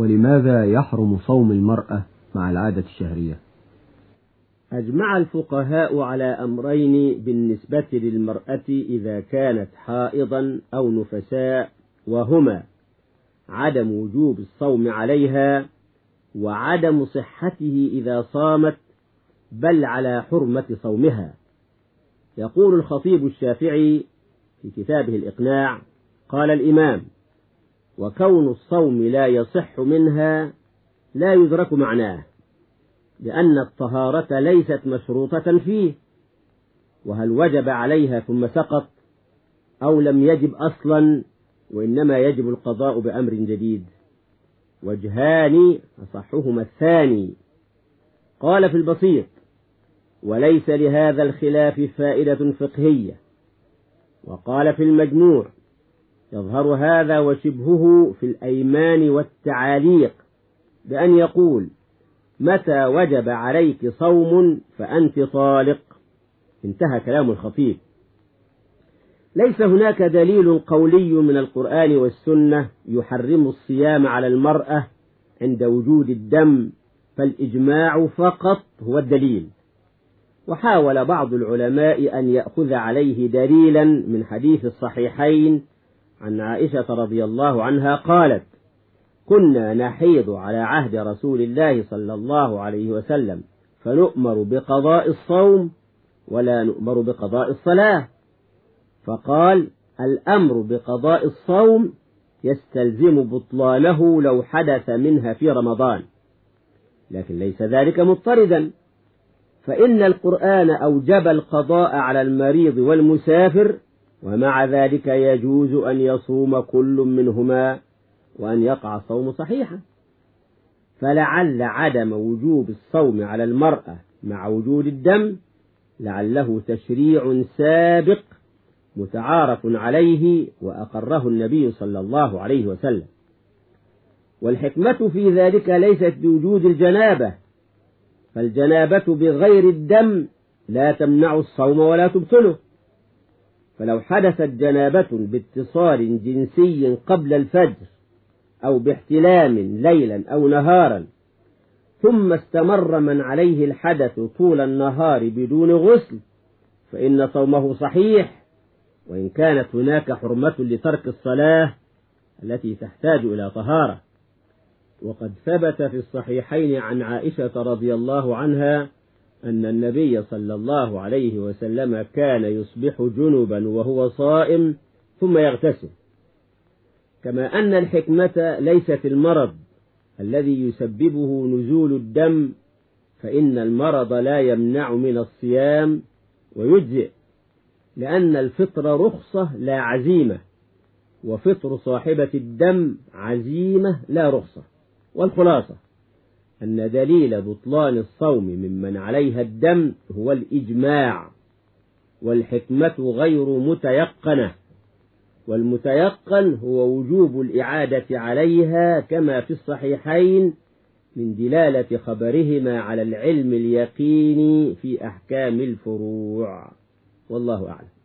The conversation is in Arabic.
ولماذا يحرم صوم المرأة مع العادة الشهرية؟ أجمع الفقهاء على أمرين بالنسبة للمرأة إذا كانت حائضا أو نفساء وهما عدم وجوب الصوم عليها وعدم صحته إذا صامت بل على حرمة صومها. يقول الخطيب الشافعي في كتابه الإقناع قال الإمام وكون الصوم لا يصح منها لا يدرك معناه لأن الطهارة ليست مشروطة فيه وهل وجب عليها ثم سقط أو لم يجب أصلا وإنما يجب القضاء بأمر جديد. وجهان أصحهما الثاني. قال في البسيط وليس لهذا الخلاف فائدة فقهية. وقال في المجموع يظهر هذا وشبهه في الأيمان والتعاليق بأن يقول متى وجب عليك صوم فأنت طالق؟ انتهى كلام الخطيب. ليس هناك دليل قولي من القرآن والسنة يحرم الصيام على المرأة عند وجود الدم فالإجماع فقط هو الدليل. وحاول بعض العلماء أن يأخذ عليه دليلا من حديث الصحيحين عن عائشة رضي الله عنها قالت كنا نحيض على عهد رسول الله صلى الله عليه وسلم فنؤمر بقضاء الصوم ولا نؤمر بقضاء الصلاة. فقال الأمر بقضاء الصوم يستلزم بطلانه لو حدث منها في رمضان لكن ليس ذلك مضطردا. فإن القرآن أوجب القضاء على المريض والمسافر ومع ذلك يجوز أن يصوم كل منهما وأن يقع الصوم صحيحا. فلعل عدم وجوب الصوم على المرأة مع وجود الدم لعله تشريع سابق متعارف عليه وأقره النبي صلى الله عليه وسلم. والحكمة في ذلك ليست بوجود الجنابة فالجنابة بغير الدم لا تمنع الصوم ولا تبطله. فلو حدثت جنابة باتصال جنسي قبل الفجر أو باحتلام ليلا أو نهارا ثم استمر من عليه الحدث طول النهار بدون غسل فإن صومه صحيح وإن كانت هناك حرمة لترك الصلاة التي تحتاج إلى طهارة. وقد ثبت في الصحيحين عن عائشة رضي الله عنها أن النبي صلى الله عليه وسلم كان يصبح جنبا وهو صائم ثم يغتسل. كما أن الحكمة ليست المرض الذي يسببه نزول الدم فإن المرض لا يمنع من الصيام ويجزئ لأن الفطر رخصة لا عزيمة وفطر صاحبة الدم عزيمة لا رخصة. والخلاصة أن دليل بطلان الصوم ممن عليها الدم هو الإجماع والحكمة غير متيقنة والمتيقن هو وجوب الإعادة عليها كما في الصحيحين من دلالة خبرهما على العلم اليقيني في أحكام الفروع. والله أعلم.